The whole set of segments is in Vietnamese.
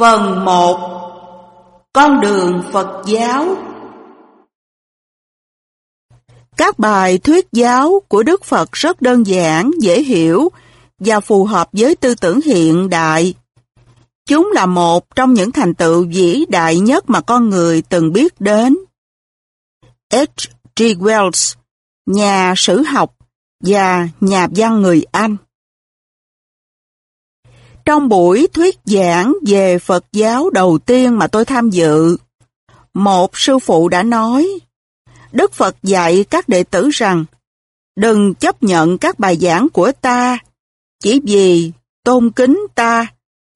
Phần 1 Con đường Phật giáo Các bài thuyết giáo của Đức Phật rất đơn giản, dễ hiểu và phù hợp với tư tưởng hiện đại. Chúng là một trong những thành tựu vĩ đại nhất mà con người từng biết đến. H.G. Wells, nhà sử học và nhà văn người Anh trong buổi thuyết giảng về Phật giáo đầu tiên mà tôi tham dự, một sư phụ đã nói, Đức Phật dạy các đệ tử rằng, đừng chấp nhận các bài giảng của ta, chỉ vì tôn kính ta,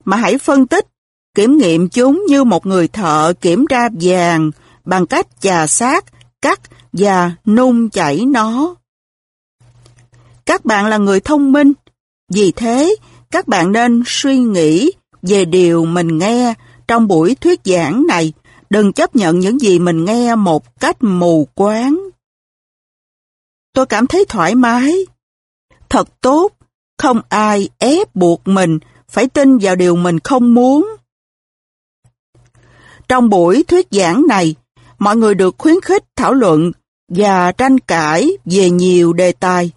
mà hãy phân tích, kiểm nghiệm chúng như một người thợ kiểm tra vàng bằng cách chà sát, cắt và nung chảy nó. Các bạn là người thông minh, vì thế các bạn nên suy nghĩ về điều mình nghe trong buổi thuyết giảng này. Đừng chấp nhận những gì mình nghe một cách mù quáng. Tôi cảm thấy thoải mái. Thật tốt, không ai ép buộc mình phải tin vào điều mình không muốn. Trong buổi thuyết giảng này, mọi người được khuyến khích thảo luận và tranh cãi về nhiều đề tài.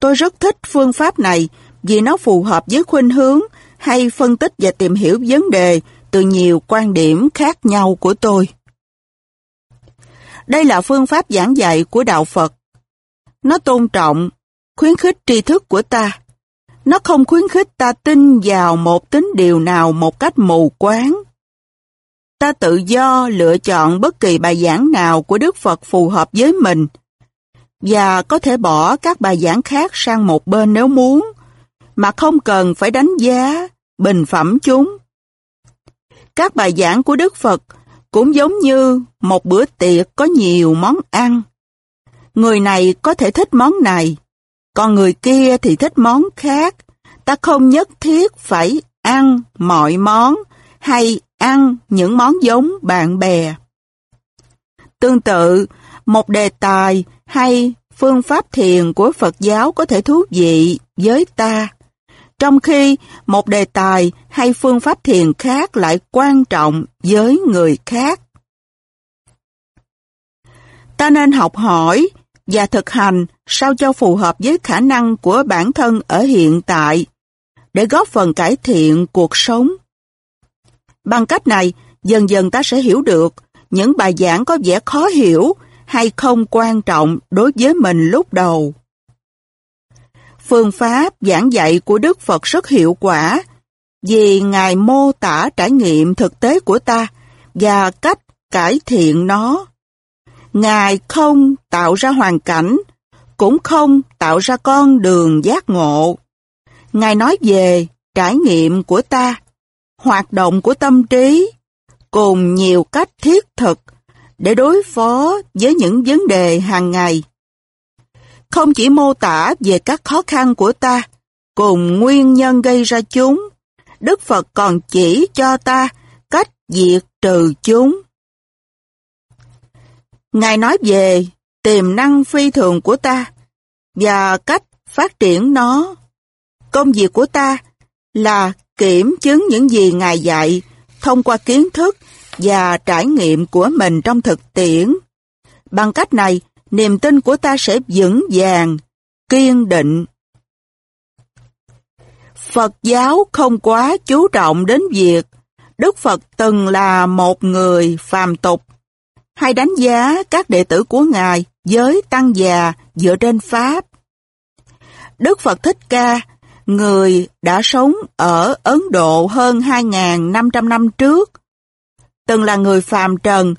Tôi rất thích phương pháp này vì nó phù hợp với khuynh hướng hay phân tích và tìm hiểu vấn đề từ nhiều quan điểm khác nhau của tôi. Đây là phương pháp giảng dạy của Đạo Phật. Nó tôn trọng, khuyến khích tri thức của ta. Nó không khuyến khích ta tin vào một tính điều nào một cách mù quáng. Ta tự do lựa chọn bất kỳ bài giảng nào của Đức Phật phù hợp với mình và có thể bỏ các bài giảng khác sang một bên nếu muốn mà không cần phải đánh giá, bình phẩm chúng. Các bài giảng của Đức Phật cũng giống như một bữa tiệc có nhiều món ăn. Người này có thể thích món này, còn người kia thì thích món khác. Ta không nhất thiết phải ăn mọi món hay ăn những món giống bạn bè. Tương tự, một đề tài hay phương pháp thiền của Phật giáo có thể thú vị với ta, trong khi một đề tài hay phương pháp thiền khác lại quan trọng với người khác. Ta nên học hỏi và thực hành sao cho phù hợp với khả năng của bản thân ở hiện tại để góp phần cải thiện cuộc sống. Bằng cách này, dần dần ta sẽ hiểu được những bài giảng có vẻ khó hiểu hay không quan trọng đối với mình lúc đầu. Phương pháp giảng dạy của Đức Phật rất hiệu quả vì Ngài mô tả trải nghiệm thực tế của ta và cách cải thiện nó. Ngài không tạo ra hoàn cảnh, cũng không tạo ra con đường giác ngộ. Ngài nói về trải nghiệm của ta, hoạt động của tâm trí, cùng nhiều cách thiết thực để đối phó với những vấn đề hàng ngày không chỉ mô tả về các khó khăn của ta, cùng nguyên nhân gây ra chúng, Đức Phật còn chỉ cho ta cách diệt trừ chúng. Ngài nói về tiềm năng phi thường của ta và cách phát triển nó. Công việc của ta là kiểm chứng những gì Ngài dạy thông qua kiến thức và trải nghiệm của mình trong thực tiễn. Bằng cách này, niềm tin của ta sẽ vững vàng, kiên định. Phật giáo không quá chú trọng đến việc Đức Phật từng là một người phàm tục, hay đánh giá các đệ tử của Ngài với tăng già dựa trên Pháp. Đức Phật Thích Ca, người đã sống ở Ấn Độ hơn 2.500 năm trước, từng là người phàm trần,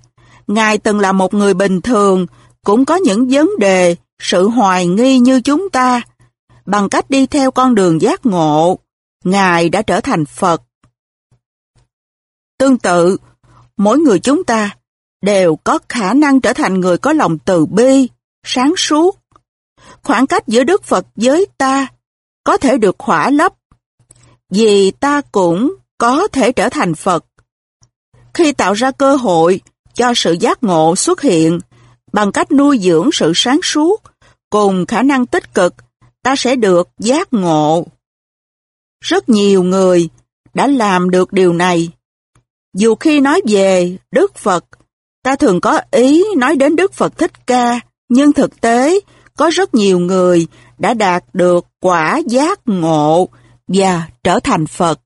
Ngài từng là một người bình thường cũng có những vấn đề, sự hoài nghi như chúng ta. Bằng cách đi theo con đường giác ngộ, Ngài đã trở thành Phật. Tương tự, mỗi người chúng ta đều có khả năng trở thành người có lòng từ bi, sáng suốt. Khoảng cách giữa Đức Phật với ta có thể được khỏa lấp, vì ta cũng có thể trở thành Phật. Khi tạo ra cơ hội cho sự giác ngộ xuất hiện, bằng cách nuôi dưỡng sự sáng suốt cùng khả năng tích cực, ta sẽ được giác ngộ. Rất nhiều người đã làm được điều này. Dù khi nói về Đức Phật, ta thường có ý nói đến Đức Phật Thích Ca, nhưng thực tế có rất nhiều người đã đạt được quả giác ngộ và trở thành Phật.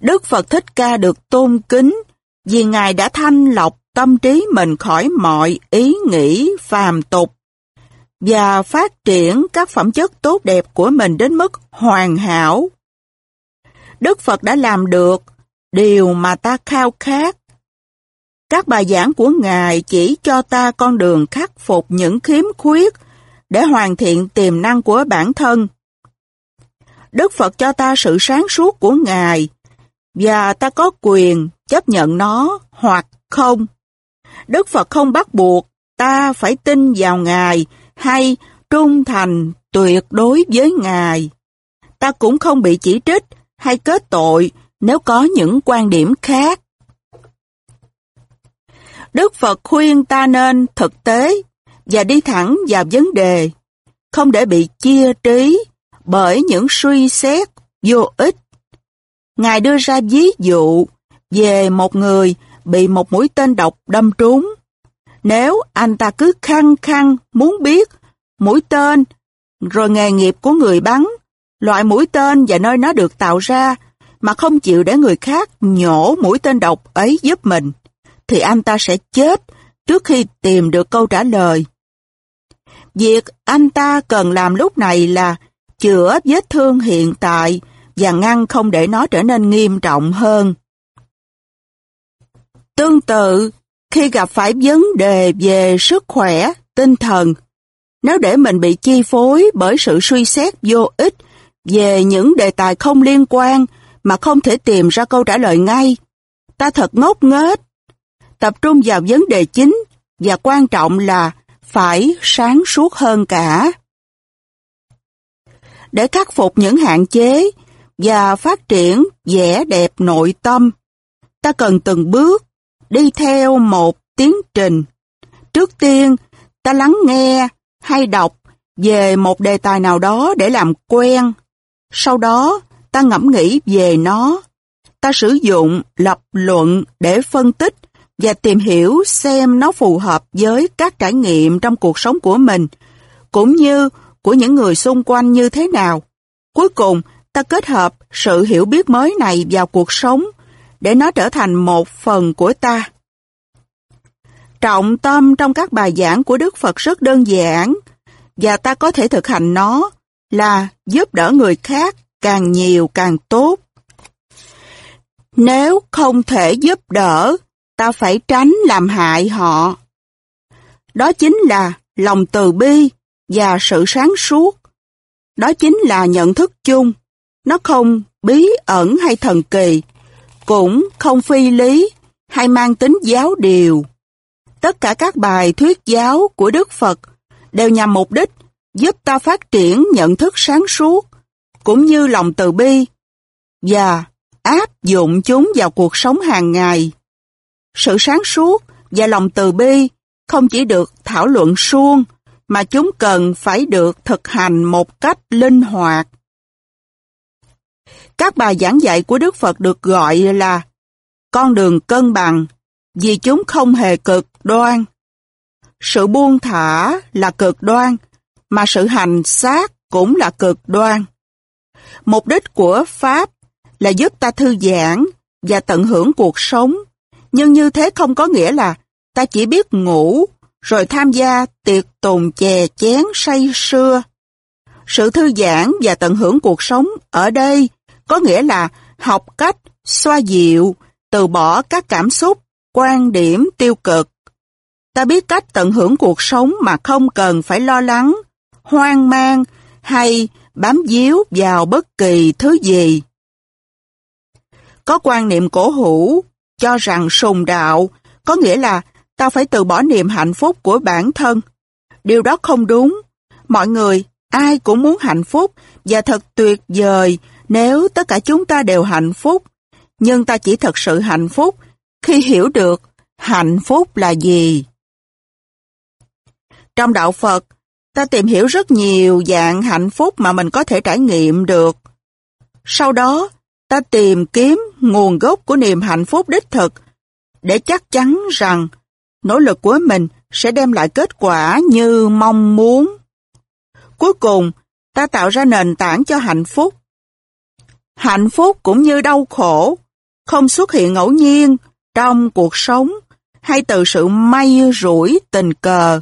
Đức Phật Thích Ca được tôn kính vì Ngài đã thanh lọc tâm trí mình khỏi mọi ý nghĩ phàm tục và phát triển các phẩm chất tốt đẹp của mình đến mức hoàn hảo. Đức Phật đã làm được điều mà ta khao khát. Các bài giảng của Ngài chỉ cho ta con đường khắc phục những khiếm khuyết để hoàn thiện tiềm năng của bản thân. Đức Phật cho ta sự sáng suốt của Ngài và ta có quyền chấp nhận nó hoặc không. Đức Phật không bắt buộc ta phải tin vào Ngài hay trung thành tuyệt đối với Ngài. Ta cũng không bị chỉ trích hay kết tội nếu có những quan điểm khác. Đức Phật khuyên ta nên thực tế và đi thẳng vào vấn đề, không để bị chia trí bởi những suy xét vô ích. Ngài đưa ra ví dụ về một người bị một mũi tên độc đâm trúng. Nếu anh ta cứ khăng khăng muốn biết mũi tên, rồi nghề nghiệp của người bắn, loại mũi tên và nơi nó được tạo ra, mà không chịu để người khác nhổ mũi tên độc ấy giúp mình, thì anh ta sẽ chết trước khi tìm được câu trả lời. Việc anh ta cần làm lúc này là chữa vết thương hiện tại và ngăn không để nó trở nên nghiêm trọng hơn. Tương tự, khi gặp phải vấn đề về sức khỏe, tinh thần, nếu để mình bị chi phối bởi sự suy xét vô ích về những đề tài không liên quan mà không thể tìm ra câu trả lời ngay, ta thật ngốc nghếch. Tập trung vào vấn đề chính và quan trọng là phải sáng suốt hơn cả. Để khắc phục những hạn chế và phát triển vẻ đẹp nội tâm, ta cần từng bước đi theo một tiến trình. Trước tiên, ta lắng nghe hay đọc về một đề tài nào đó để làm quen. Sau đó, ta ngẫm nghĩ về nó. Ta sử dụng lập luận để phân tích và tìm hiểu xem nó phù hợp với các trải nghiệm trong cuộc sống của mình, cũng như của những người xung quanh như thế nào. Cuối cùng, ta kết hợp sự hiểu biết mới này vào cuộc sống để nó trở thành một phần của ta. Trọng tâm trong các bài giảng của Đức Phật rất đơn giản và ta có thể thực hành nó là giúp đỡ người khác càng nhiều càng tốt. Nếu không thể giúp đỡ, ta phải tránh làm hại họ. Đó chính là lòng từ bi và sự sáng suốt. Đó chính là nhận thức chung. Nó không bí ẩn hay thần kỳ, cũng không phi lý hay mang tính giáo điều. Tất cả các bài thuyết giáo của Đức Phật đều nhằm mục đích giúp ta phát triển nhận thức sáng suốt, cũng như lòng từ bi, và áp dụng chúng vào cuộc sống hàng ngày. Sự sáng suốt và lòng từ bi không chỉ được thảo luận suông, mà chúng cần phải được thực hành một cách linh hoạt. Các bài giảng dạy của Đức Phật được gọi là con đường cân bằng vì chúng không hề cực đoan. Sự buông thả là cực đoan, mà sự hành xác cũng là cực đoan. Mục đích của Pháp là giúp ta thư giãn và tận hưởng cuộc sống, nhưng như thế không có nghĩa là ta chỉ biết ngủ rồi tham gia tiệc tùng chè chén say sưa. Sự thư giãn và tận hưởng cuộc sống ở đây có nghĩa là học cách xoa dịu, từ bỏ các cảm xúc, quan điểm tiêu cực. Ta biết cách tận hưởng cuộc sống mà không cần phải lo lắng, hoang mang hay bám díu vào bất kỳ thứ gì. Có quan niệm cổ hủ cho rằng sùng đạo có nghĩa là ta phải từ bỏ niềm hạnh phúc của bản thân. Điều đó không đúng. Mọi người, ai cũng muốn hạnh phúc và thật tuyệt vời nếu tất cả chúng ta đều hạnh phúc. Nhưng ta chỉ thật sự hạnh phúc khi hiểu được hạnh phúc là gì. Trong đạo Phật, ta tìm hiểu rất nhiều dạng hạnh phúc mà mình có thể trải nghiệm được. Sau đó, ta tìm kiếm nguồn gốc của niềm hạnh phúc đích thực để chắc chắn rằng nỗ lực của mình sẽ đem lại kết quả như mong muốn. Cuối cùng, ta tạo ra nền tảng cho hạnh phúc. Hạnh phúc cũng như đau khổ, không xuất hiện ngẫu nhiên trong cuộc sống hay từ sự may rủi tình cờ.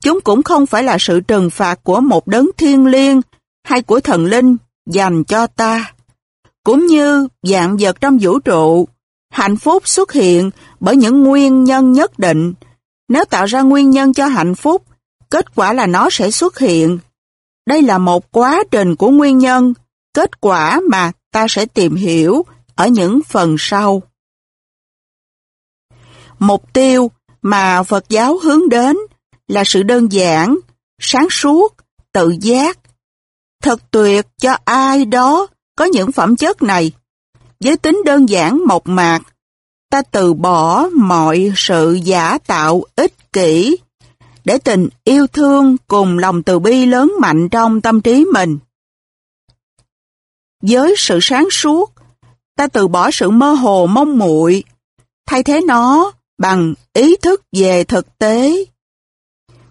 Chúng cũng không phải là sự trừng phạt của một đấng thiên liêng hay của thần linh dành cho ta. Cũng như dạng vật trong vũ trụ, hạnh phúc xuất hiện bởi những nguyên nhân nhất định. Nếu tạo ra nguyên nhân cho hạnh phúc, kết quả là nó sẽ xuất hiện. Đây là một quá trình của nguyên nhân, kết quả mà ta sẽ tìm hiểu ở những phần sau. Mục tiêu mà Phật giáo hướng đến là sự đơn giản, sáng suốt, tự giác. Thật tuyệt cho ai đó có những phẩm chất này. Với tính đơn giản mộc mạc, ta từ bỏ mọi sự giả tạo ích kỷ để tình yêu thương cùng lòng từ bi lớn mạnh trong tâm trí mình. Với sự sáng suốt, ta từ bỏ sự mơ hồ mong muội, thay thế nó bằng ý thức về thực tế.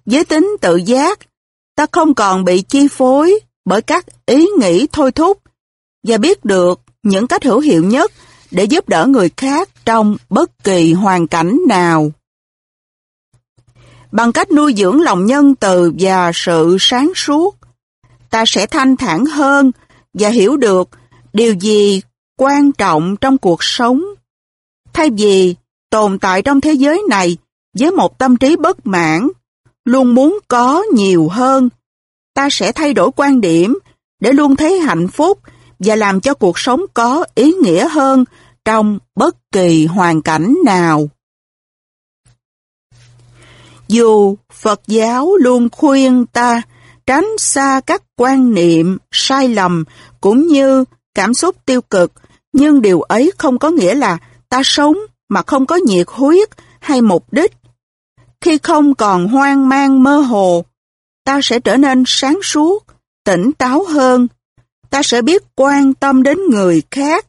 Với tính tự giác, ta không còn bị chi phối bởi các ý nghĩ thôi thúc và biết được những cách hữu hiệu nhất để giúp đỡ người khác trong bất kỳ hoàn cảnh nào. Bằng cách nuôi dưỡng lòng nhân từ và sự sáng suốt, ta sẽ thanh thản hơn và hiểu được điều gì quan trọng trong cuộc sống. Thay vì tồn tại trong thế giới này với một tâm trí bất mãn, luôn muốn có nhiều hơn, ta sẽ thay đổi quan điểm để luôn thấy hạnh phúc và làm cho cuộc sống có ý nghĩa hơn trong bất kỳ hoàn cảnh nào. Dù Phật giáo luôn khuyên ta tránh xa các quan niệm sai lầm cũng như cảm xúc tiêu cực, nhưng điều ấy không có nghĩa là ta sống mà không có nhiệt huyết hay mục đích. Khi không còn hoang mang mơ hồ, ta sẽ trở nên sáng suốt, tỉnh táo hơn. Ta sẽ biết quan tâm đến người khác.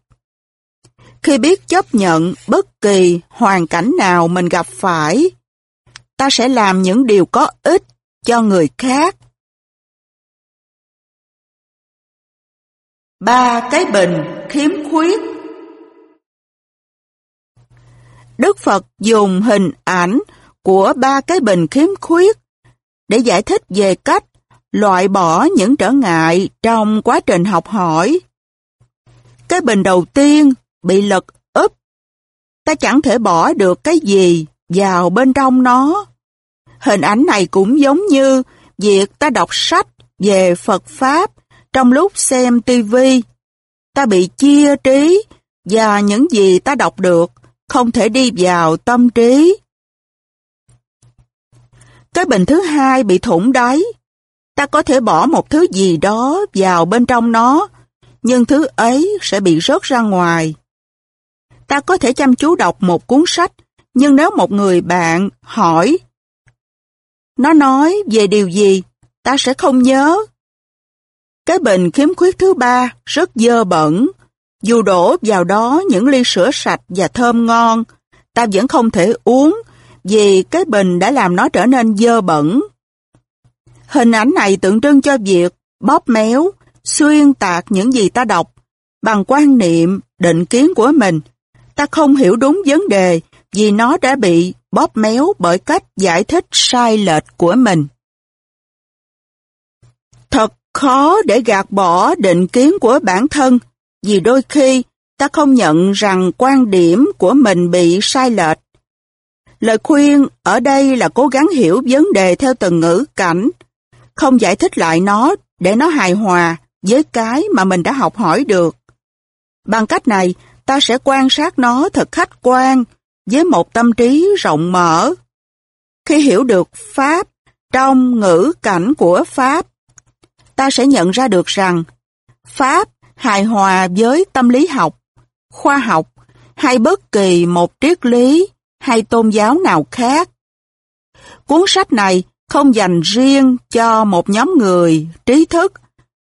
Khi biết chấp nhận bất kỳ hoàn cảnh nào mình gặp phải, ta sẽ làm những điều có ích cho người khác. Ba cái bình khiếm khuyết Đức Phật dùng hình ảnh của ba cái bình khiếm khuyết để giải thích về cách loại bỏ những trở ngại trong quá trình học hỏi. Cái bình đầu tiên bị lật úp. Ta chẳng thể bỏ được cái gì vào bên trong nó. Hình ảnh này cũng giống như việc ta đọc sách về Phật Pháp trong lúc xem tivi. Ta bị chia trí và những gì ta đọc được không thể đi vào tâm trí. Cái bình thứ hai bị thủng đáy. Ta có thể bỏ một thứ gì đó vào bên trong nó, nhưng thứ ấy sẽ bị rớt ra ngoài. Ta có thể chăm chú đọc một cuốn sách, nhưng nếu một người bạn hỏi nó nói về điều gì, ta sẽ không nhớ. Cái bình khiếm khuyết thứ ba rất dơ bẩn, dù đổ vào đó những ly sữa sạch và thơm ngon, ta vẫn không thể uống vì cái bình đã làm nó trở nên dơ bẩn. Hình ảnh này tượng trưng cho việc bóp méo, xuyên tạc những gì ta đọc bằng quan niệm, định kiến của mình. Ta không hiểu đúng vấn đề vì nó đã bị bóp méo bởi cách giải thích sai lệch của mình. Thật khó để gạt bỏ định kiến của bản thân vì đôi khi ta không nhận rằng quan điểm của mình bị sai lệch. Lời khuyên ở đây là cố gắng hiểu vấn đề theo từng ngữ cảnh, không giải thích lại nó để nó hài hòa với cái mà mình đã học hỏi được. Bằng cách này, ta sẽ quan sát nó thật khách quan, với một tâm trí rộng mở. Khi hiểu được Pháp trong ngữ cảnh của Pháp, ta sẽ nhận ra được rằng Pháp hài hòa với tâm lý học, khoa học hay bất kỳ một triết lý hay tôn giáo nào khác. Cuốn sách này không dành riêng cho một nhóm người trí thức,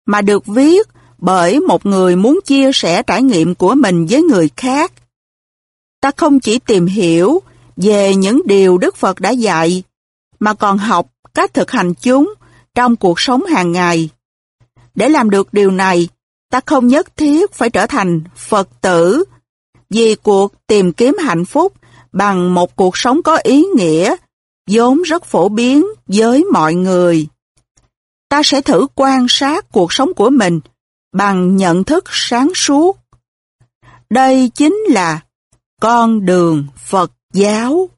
mà được viết bởi một người muốn chia sẻ trải nghiệm của mình với người khác. Ta không chỉ tìm hiểu về những điều Đức Phật đã dạy, mà còn học cách thực hành chúng trong cuộc sống hàng ngày. Để làm được điều này, ta không nhất thiết phải trở thành Phật tử, vì cuộc tìm kiếm hạnh phúc bằng một cuộc sống có ý nghĩa, vốn rất phổ biến với mọi người. Ta sẽ thử quan sát cuộc sống của mình bằng nhận thức sáng suốt. Đây chính là con đường Phật giáo.